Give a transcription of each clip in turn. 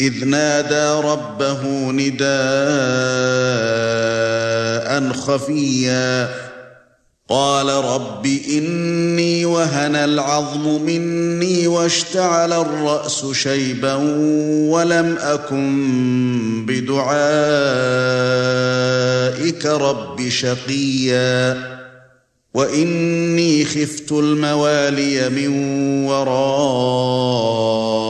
إذ نادى ربه نداء خفيا. قال رب إني وهن العظم مني واشتعل الرأس شيبا ولم أكن بدعائك رب شقيا. وإني خفت الموالي من ورائي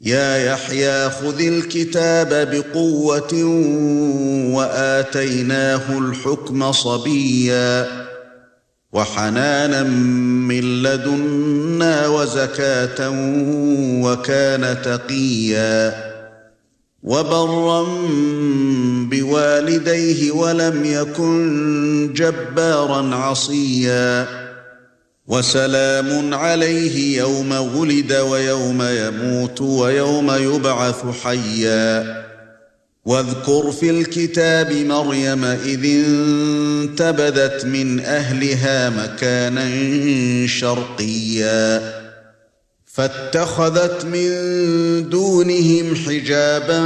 يا يحيى خذ الكتاب بقوة وآتيناه الحكم صبيا وحنانا من لدنا وزكاة وكان تقيا وبرا بوالديه ولم يكن جبارا عصيا وسلام عليه يوم ولد ويوم يموت ويوم يبعث حيا. واذكر في الكتاب مريم إذ انتبذت من أهلها مكانا شرقيا. فاتخذت من دونهم حجابا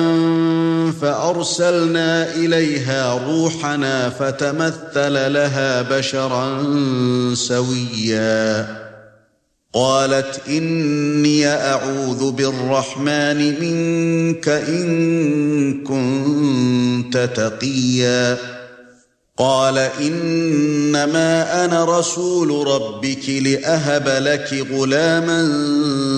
فأرسلنا إليها روحنا فتمثل لها بشرا سويا. قالت إني أعوذ بالرحمن منك إن كنت تقيا. قال إنما أنا رسول ربك لأهب لك غلاما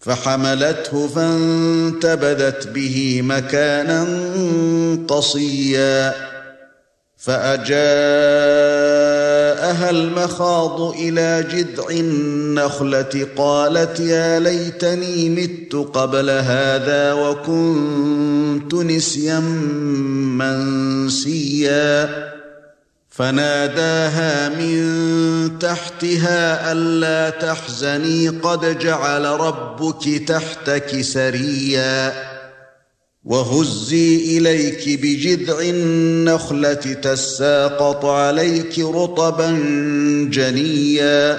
فحملته فانتبذت به مكانا قصيا فأجاءها المخاض إلى جذع النخلة قالت يا ليتني مت قبل هذا وكنت نسيا منسيا فناداها من تحتها ألا تحزني قد جعل ربك تحتك سريا وهزي إليك بجذع النخلة تساقط عليك رطبا جنيا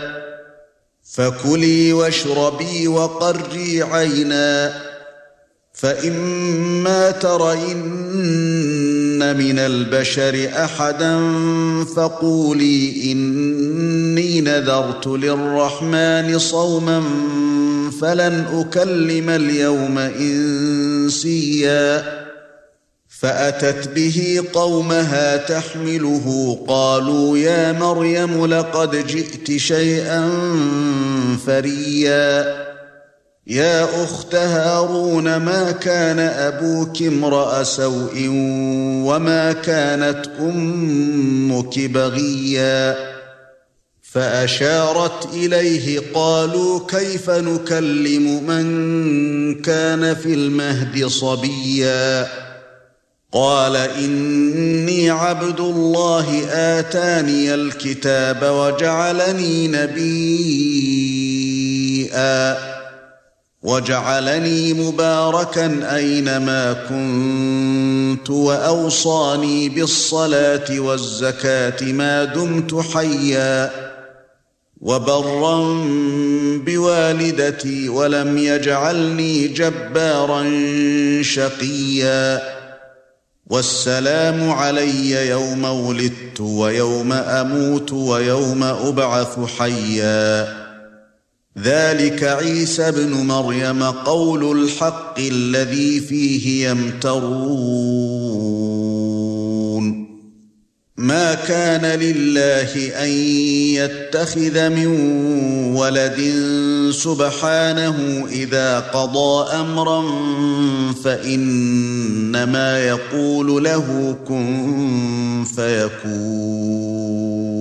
فكلي واشربي وقري عينا فإما ترين من البشر أحدا فقولي إني نذرت للرحمن صوما فلن أكلم اليوم إنسيا. فأتت به قومها تحمله قالوا يا مريم لقد جئت شيئا فريا. يا أخت هارون ما كان أبوك امرأ سوء وما كانت أمك بغيا؟ فأشارت إليه قالوا كيف نكلم من كان في المهد صبيا؟ قال إني عبد الله آتاني الكتاب وجعلني نبيا. وجعلني مباركا أينما كنت وأوصاني بالصلاة والزكاة ما دمت حيا وبرا بوالدتي ولم يجعلني جبارا شقيا والسلام علي يوم ولدت ويوم أموت ويوم أبعث حيا ذلك عيسى ابن مريم قول الحق الذي فيه يمترون. ما كان لله أن يتخذ من ولد سبحانه إذا قضى أمرا فإنما يقول له كن فيكون.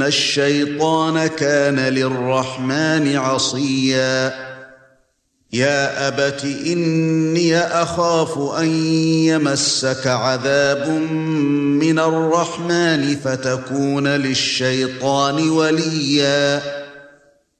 ان الشيطان كان للرحمن عصيا يا ابت اني اخاف ان يمسك عذاب من الرحمن فتكون للشيطان وليا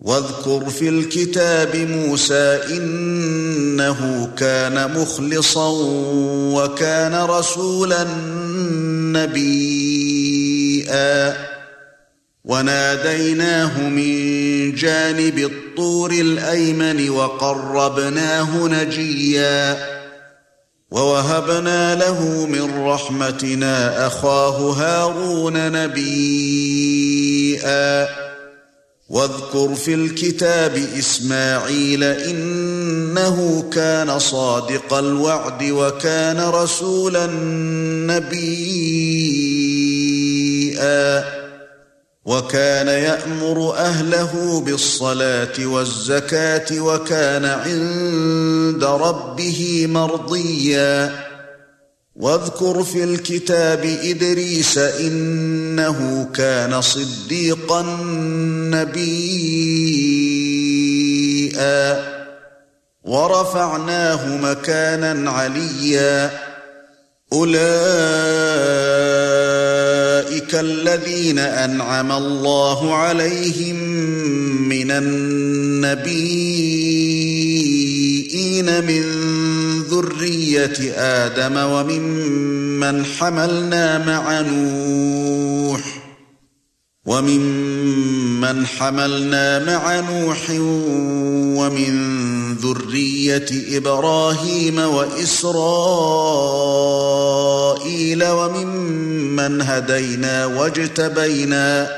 واذكر في الكتاب موسى إنه كان مخلصا وكان رسولا نبيا. وناديناه من جانب الطور الأيمن وقربناه نجيا. ووهبنا له من رحمتنا أخاه هارون نبيئا واذكر في الكتاب إسماعيل إنه كان صادق الوعد وكان رسولا نبيئا وكان يأمر أهله بالصلاة والزكاة وكان عند ربه مرضيا واذكر في الكتاب إدريس إنه كان صديقا نبيا. ورفعناه مكانا عليا. أولئك الذين أنعم الله عليهم من النبيين من ذرية آدم وممن حملنا مع نوح وممن حملنا مع نوح ومن ذرية إبراهيم وإسرائيل وممن هدينا واجتبينا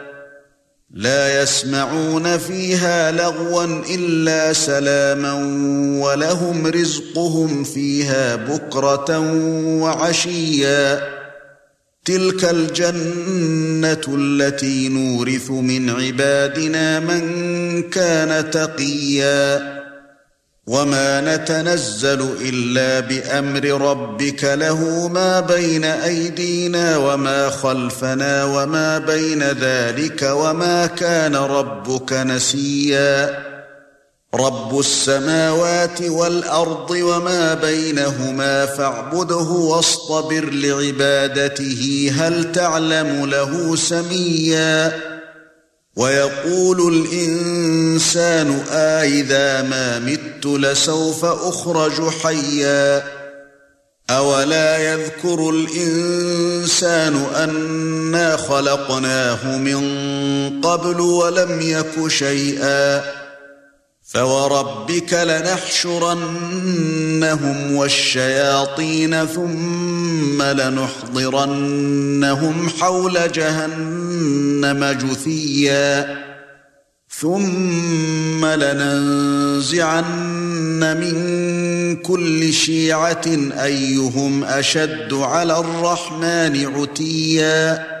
لا يسمعون فيها لغوا إلا سلاما ولهم رزقهم فيها بكرة وعشيا. تلك الجنة التي نورث من عبادنا من كان تقيا. وما نتنزل الا بامر ربك له ما بين ايدينا وما خلفنا وما بين ذلك وما كان ربك نسيا. رب السماوات والارض وما بينهما فاعبده واصطبر لعبادته هل تعلم له سميا؟ ويقول الإنسان أَإِذَا ما مت لسوف أخرج حيا أولا يذكر الإنسان أنا خلقناه من قبل ولم يك شيئا فوربك لنحشرنهم والشياطين ثم لنحضرنهم حول جهنم جثيا ثم لننزعن من كل شيعه ايهم اشد على الرحمن عتيا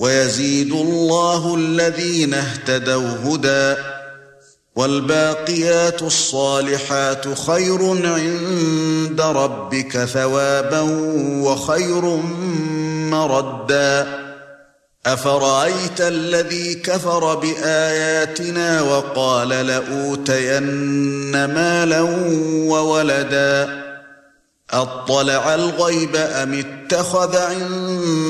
ويزيد الله الذين اهتدوا هدى والباقيات الصالحات خير عند ربك ثوابا وخير مردا. أفرأيت الذي كفر بآياتنا وقال لأوتين مالا وولدا؟ أطلع الغيب أم اتخذ عند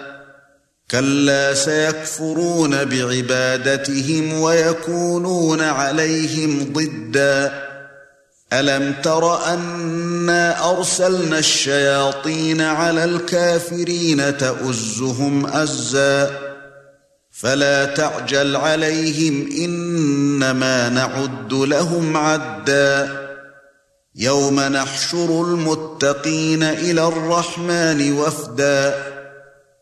كلا سيكفرون بعبادتهم ويكونون عليهم ضدا. ألم تر أنا أرسلنا الشياطين على الكافرين تؤزهم أزا؟ فلا تعجل عليهم إنما نعد لهم عدا. يوم نحشر المتقين إلى الرحمن وفدا.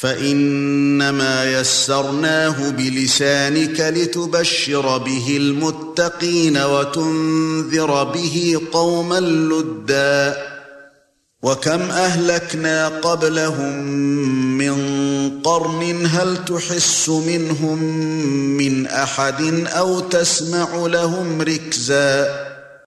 فإنما يسرناه بلسانك لتبشر به المتقين وتنذر به قوما لدا وكم أهلكنا قبلهم من قرن هل تحس منهم من أحد أو تسمع لهم ركزا